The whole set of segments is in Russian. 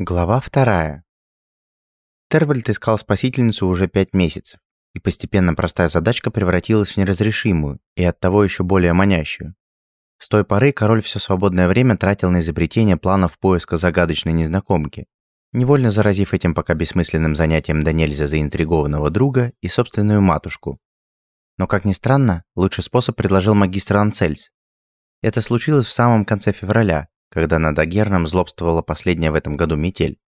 Глава вторая. Тервальд искал спасительницу уже пять месяцев, и постепенно простая задачка превратилась в неразрешимую и оттого еще более манящую. С той поры король все свободное время тратил на изобретение планов поиска загадочной незнакомки, невольно заразив этим пока бессмысленным занятием до нельзя заинтригованного друга и собственную матушку. Но, как ни странно, лучший способ предложил магистр Анцельс. Это случилось в самом конце февраля, когда над Агерном злобствовала последняя в этом году метель.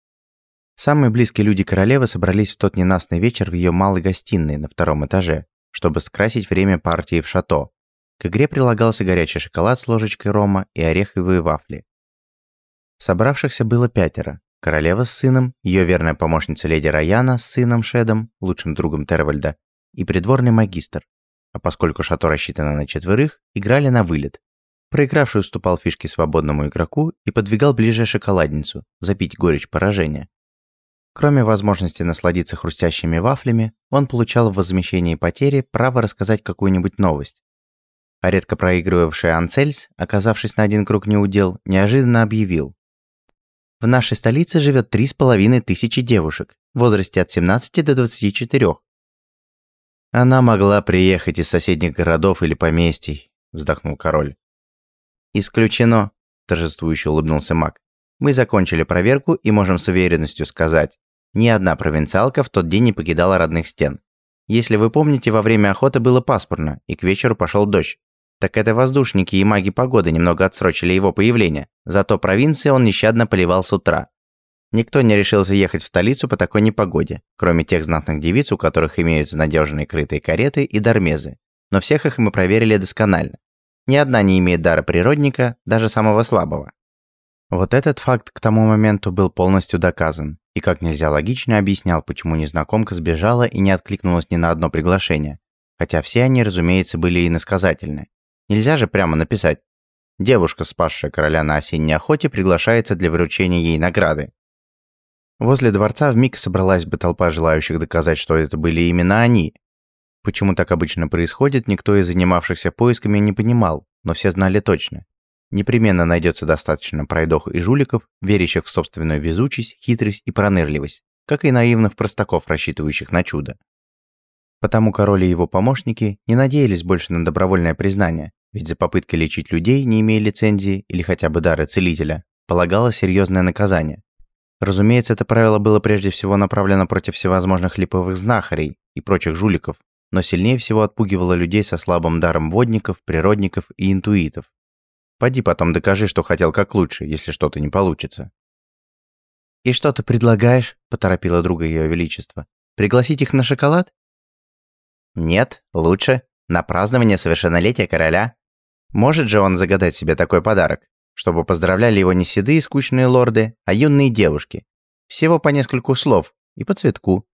Самые близкие люди королевы собрались в тот ненастный вечер в ее малой гостиной на втором этаже, чтобы скрасить время партии в шато. К игре прилагался горячий шоколад с ложечкой рома и ореховые вафли. Собравшихся было пятеро. Королева с сыном, ее верная помощница леди Раяна с сыном Шедом, лучшим другом Тервальда, и придворный магистр. А поскольку шато рассчитано на четверых, играли на вылет, Проигравший уступал фишки свободному игроку и подвигал ближе шоколадницу, запить горечь поражения. Кроме возможности насладиться хрустящими вафлями, он получал в возмещении потери право рассказать какую-нибудь новость. А редко проигрывавший Анцельс, оказавшись на один круг неудел, неожиданно объявил. В нашей столице живет три с половиной тысячи девушек в возрасте от 17 до 24. Она могла приехать из соседних городов или поместий, вздохнул король. «Исключено», – торжествующе улыбнулся маг. «Мы закончили проверку и можем с уверенностью сказать, ни одна провинциалка в тот день не покидала родных стен. Если вы помните, во время охоты было пасмурно, и к вечеру пошел дождь. Так это воздушники и маги погоды немного отсрочили его появление, зато провинции он нещадно поливал с утра. Никто не решился ехать в столицу по такой непогоде, кроме тех знатных девиц, у которых имеются надежные крытые кареты и дармезы. Но всех их мы проверили досконально. Ни одна не имеет дара природника, даже самого слабого. Вот этот факт к тому моменту был полностью доказан, и как нельзя логично объяснял, почему незнакомка сбежала и не откликнулась ни на одно приглашение. Хотя все они, разумеется, были иносказательны. Нельзя же прямо написать «Девушка, спасшая короля на осенней охоте, приглашается для вручения ей награды». Возле дворца вмиг собралась бы толпа желающих доказать, что это были именно они, Почему так обычно происходит, никто из занимавшихся поисками не понимал, но все знали точно. Непременно найдется достаточно пройдох и жуликов, верящих в собственную везучесть, хитрость и пронырливость, как и наивных простаков, рассчитывающих на чудо. Потому король и его помощники не надеялись больше на добровольное признание, ведь за попытки лечить людей, не имея лицензии или хотя бы дара целителя, полагалось серьезное наказание. Разумеется, это правило было прежде всего направлено против всевозможных липовых знахарей и прочих жуликов, но сильнее всего отпугивало людей со слабым даром водников, природников и интуитов. Пойди потом докажи, что хотел как лучше, если что-то не получится. «И что ты предлагаешь?» – поторопила друга Ее Величество. «Пригласить их на шоколад?» «Нет, лучше. На празднование совершеннолетия короля. Может же он загадать себе такой подарок, чтобы поздравляли его не седые скучные лорды, а юные девушки. Всего по нескольку слов и по цветку.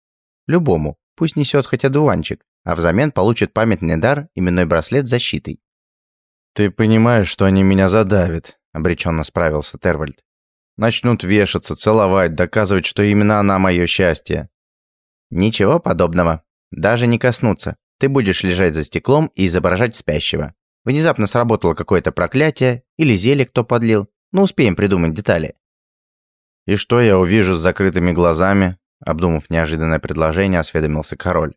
Любому, пусть несет хоть одуванчик, а взамен получит памятный дар, именной браслет с защитой. «Ты понимаешь, что они меня задавят», — обреченно справился Тервальд. «Начнут вешаться, целовать, доказывать, что именно она мое счастье». «Ничего подобного. Даже не коснуться. Ты будешь лежать за стеклом и изображать спящего. Внезапно сработало какое-то проклятие или зелье кто подлил. Ну, успеем придумать детали». «И что я увижу с закрытыми глазами?» Обдумав неожиданное предложение, осведомился король.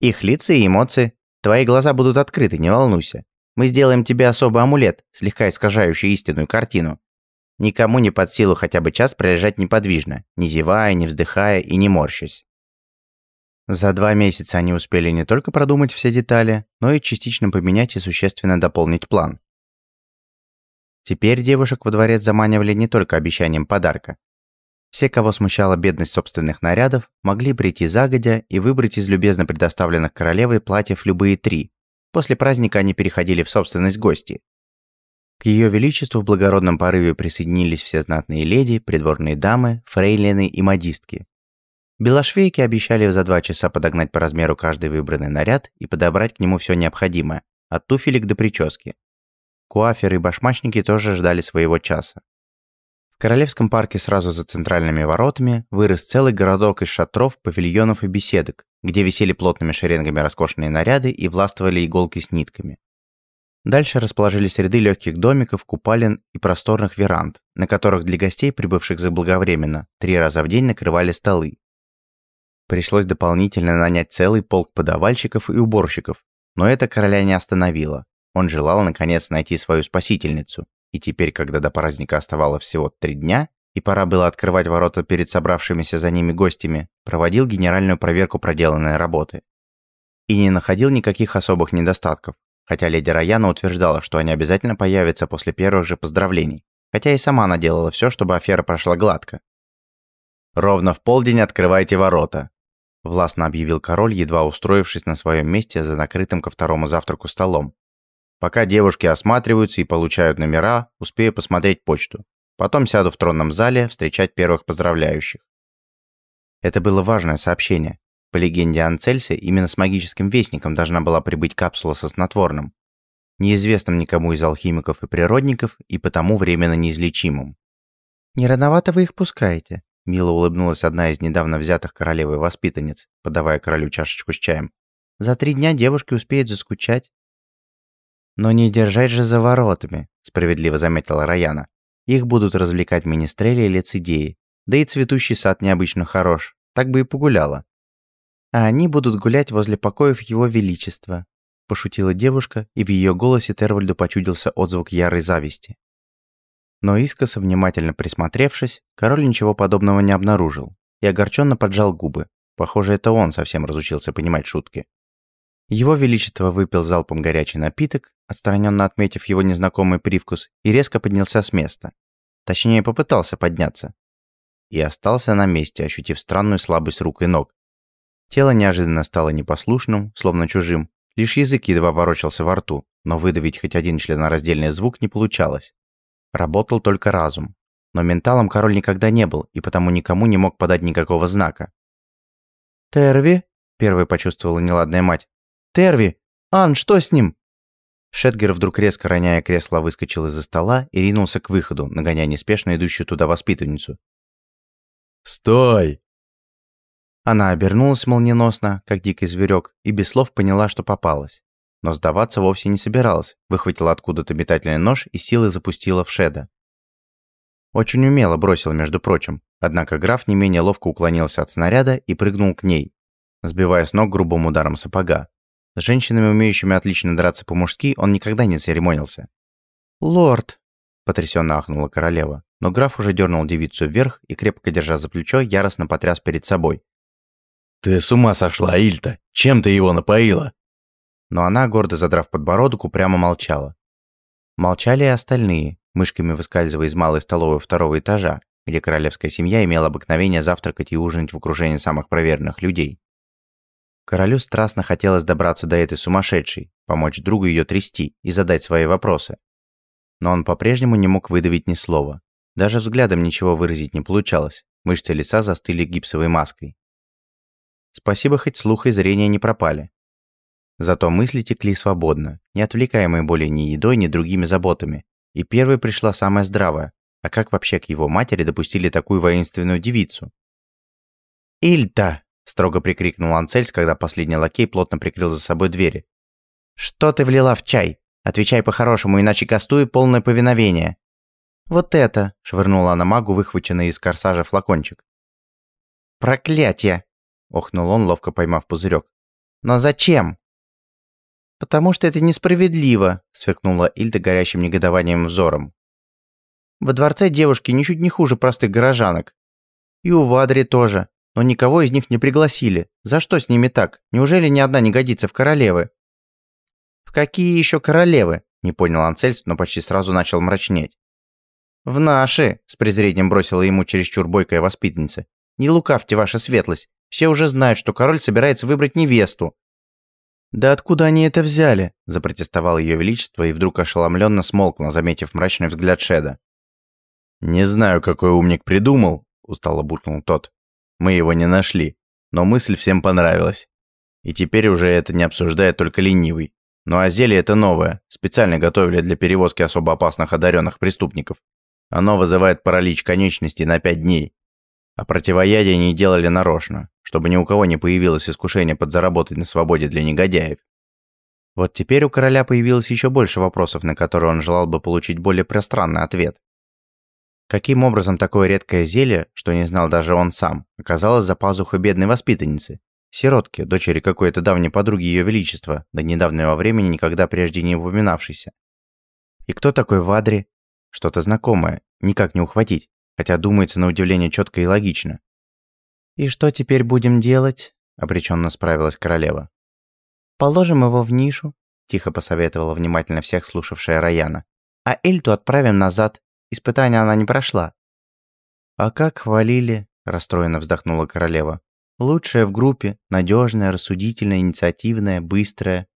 Их лица и эмоции. Твои глаза будут открыты, не волнуйся. Мы сделаем тебе особый амулет, слегка искажающий истинную картину. Никому не под силу хотя бы час пролежать неподвижно, не зевая, не вздыхая и не морщась. За два месяца они успели не только продумать все детали, но и частично поменять и существенно дополнить план. Теперь девушек во дворец заманивали не только обещанием подарка, все, кого смущала бедность собственных нарядов, могли прийти загодя и выбрать из любезно предоставленных королевой платьев любые три. После праздника они переходили в собственность гости. К ее величеству в благородном порыве присоединились все знатные леди, придворные дамы, фрейлины и модистки. Белошвейки обещали за два часа подогнать по размеру каждый выбранный наряд и подобрать к нему все необходимое, от туфелек до прически. Куаферы и башмачники тоже ждали своего часа. В Королевском парке сразу за центральными воротами вырос целый городок из шатров, павильонов и беседок, где висели плотными шеренгами роскошные наряды и властвовали иголки с нитками. Дальше расположились ряды легких домиков, купалин и просторных веранд, на которых для гостей, прибывших заблаговременно, три раза в день накрывали столы. Пришлось дополнительно нанять целый полк подавальщиков и уборщиков, но это короля не остановило. Он желал наконец найти свою спасительницу, и теперь, когда до праздника оставалось всего три дня, и пора было открывать ворота перед собравшимися за ними гостями, проводил генеральную проверку проделанной работы. И не находил никаких особых недостатков, хотя леди Раяна утверждала, что они обязательно появятся после первых же поздравлений, хотя и сама она делала все, чтобы афера прошла гладко. «Ровно в полдень открывайте ворота», – властно объявил король, едва устроившись на своем месте за накрытым ко второму завтраку столом. «Пока девушки осматриваются и получают номера, успею посмотреть почту. Потом сяду в тронном зале встречать первых поздравляющих». Это было важное сообщение. По легенде Анцельсе, именно с магическим вестником должна была прибыть капсула со снотворным, неизвестным никому из алхимиков и природников и потому временно неизлечимым. «Не рановато вы их пускаете», Мило улыбнулась одна из недавно взятых королевой воспитанниц, подавая королю чашечку с чаем. «За три дня девушки успеют заскучать». «Но не держать же за воротами», – справедливо заметила Раяна. «Их будут развлекать министрели и лицедеи. Да и цветущий сад необычно хорош. Так бы и погуляла». «А они будут гулять возле покоев Его Величества», – пошутила девушка, и в ее голосе Тервальду почудился отзвук ярой зависти. Но искоса, внимательно присмотревшись, король ничего подобного не обнаружил и огорченно поджал губы. Похоже, это он совсем разучился понимать шутки. Его Величество выпил залпом горячий напиток, отстраненно отметив его незнакомый привкус, и резко поднялся с места. Точнее, попытался подняться. И остался на месте, ощутив странную слабость рук и ног. Тело неожиданно стало непослушным, словно чужим. Лишь язык едва ворочался во рту, но выдавить хоть один членораздельный звук не получалось. Работал только разум. Но менталом король никогда не был, и потому никому не мог подать никакого знака. «Терви?» – первой почувствовала неладная мать. «Терви! Ан, что с ним?» Шетгер вдруг резко роняя кресло выскочил из-за стола и ринулся к выходу, нагоняя неспешно идущую туда воспитанницу. «Стой!» Она обернулась молниеносно, как дикий зверек, и без слов поняла, что попалась но сдаваться вовсе не собиралась, выхватила откуда-то метательный нож и силой запустила в Шеда. Очень умело бросила, между прочим, однако граф не менее ловко уклонился от снаряда и прыгнул к ней, сбивая с ног грубым ударом сапога. С женщинами, умеющими отлично драться по-мужски, он никогда не церемонился. «Лорд!» – потрясенно ахнула королева, но граф уже дернул девицу вверх и, крепко держа за плечо, яростно потряс перед собой. «Ты с ума сошла, Ильта! Чем ты его напоила?» но она, гордо задрав подбородок, упрямо молчала. Молчали и остальные, мышками выскальзывая из малой столовой второго этажа, где королевская семья имела обыкновение завтракать и ужинать в окружении самых проверенных людей. Королю страстно хотелось добраться до этой сумасшедшей, помочь другу ее трясти и задать свои вопросы. Но он по-прежнему не мог выдавить ни слова. Даже взглядом ничего выразить не получалось, мышцы лица застыли гипсовой маской. Спасибо, хоть слух и зрение не пропали. Зато мысли текли свободно, не отвлекаемые более ни едой, ни другими заботами. И первой пришла самая здравая. А как вообще к его матери допустили такую воинственную девицу? «Ильта!» – строго прикрикнул Анцельс, когда последний лакей плотно прикрыл за собой двери. «Что ты влила в чай? Отвечай по-хорошему, иначе кастую полное повиновение». «Вот это!» – швырнула она магу, выхваченный из корсажа флакончик. «Проклятие!» – охнул он, ловко поймав пузырек. «Но зачем?» «Потому что это несправедливо», – сверкнула Ильда горящим негодованием взором. «Во дворце девушки ничуть не хуже простых горожанок. И у Вадри тоже, но никого из них не пригласили. За что с ними так? Неужели ни одна не годится в королевы?» «В какие еще королевы?» – не понял Ансельс, но почти сразу начал мрачнеть. «В наши!» – с презрением бросила ему чересчур бойкая воспитанница. «Не лукавьте, ваша светлость. Все уже знают, что король собирается выбрать невесту. «Да откуда они это взяли?» – запротестовал Ее Величество и вдруг ошеломленно смолкла, заметив мрачный взгляд Шеда. «Не знаю, какой умник придумал», – устало буркнул тот. «Мы его не нашли, но мысль всем понравилась. И теперь уже это не обсуждает только ленивый. Ну а зелье это новое, специально готовили для перевозки особо опасных одаренных преступников. Оно вызывает паралич конечностей на пять дней. А противоядие не делали нарочно, чтобы ни у кого не появилось искушение подзаработать на свободе для негодяев. Вот теперь у короля появилось еще больше вопросов, на которые он желал бы получить более пространный ответ. Каким образом такое редкое зелье, что не знал даже он сам, оказалось за пазухой бедной воспитанницы, сиротки, дочери какой-то давней подруги Ее Величества, до недавнего времени никогда прежде не упоминавшейся? И кто такой Вадри? Что-то знакомое, никак не ухватить, хотя думается на удивление четко и логично. «И что теперь будем делать?» – обреченно справилась королева. «Положим его в нишу», – тихо посоветовала внимательно всех слушавшая Раяна. «А Эльту отправим назад. Испытания она не прошла». «А как хвалили?» – расстроенно вздохнула королева. «Лучшая в группе, надежная, рассудительная, инициативная, быстрая».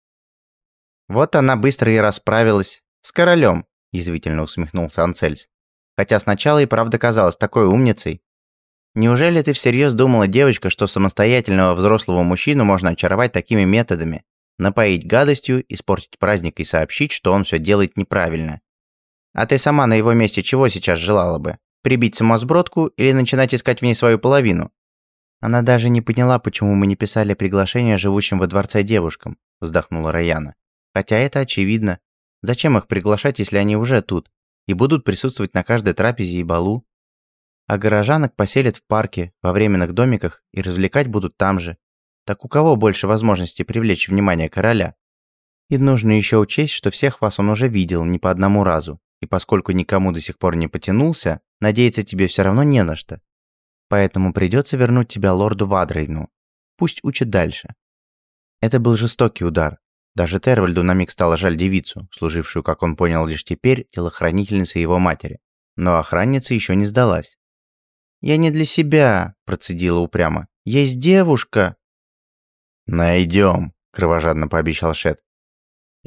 «Вот она быстро и расправилась. С королем», – язвительно усмехнулся Анцельс. «Хотя сначала и правда казалась такой умницей. Неужели ты всерьез думала, девочка, что самостоятельного взрослого мужчину можно очаровать такими методами? Напоить гадостью, испортить праздник и сообщить, что он все делает неправильно. А ты сама на его месте чего сейчас желала бы? Прибить самосбродку или начинать искать в ней свою половину? Она даже не поняла, почему мы не писали приглашение живущим во дворце девушкам, вздохнула Раяна. Хотя это очевидно. Зачем их приглашать, если они уже тут и будут присутствовать на каждой трапезе и балу? А горожанок поселят в парке, во временных домиках и развлекать будут там же. Так у кого больше возможностей привлечь внимание короля? И нужно еще учесть, что всех вас он уже видел не по одному разу. И поскольку никому до сих пор не потянулся, надеяться тебе все равно не на что. Поэтому придется вернуть тебя лорду Вадрейну. Пусть учит дальше. Это был жестокий удар. Даже Тервальду на миг стало жаль девицу, служившую, как он понял лишь теперь, телохранительницей его матери. Но охранница еще не сдалась. «Я не для себя», – процедила упрямо. «Есть девушка». «Найдем», – кровожадно пообещал Шет.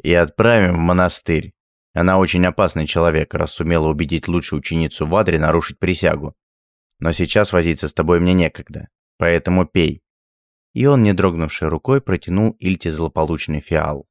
«И отправим в монастырь. Она очень опасный человек, раз сумела убедить лучшую ученицу в Адре нарушить присягу. Но сейчас возиться с тобой мне некогда, поэтому пей». И он, не дрогнувшей рукой, протянул Ильте злополучный фиал.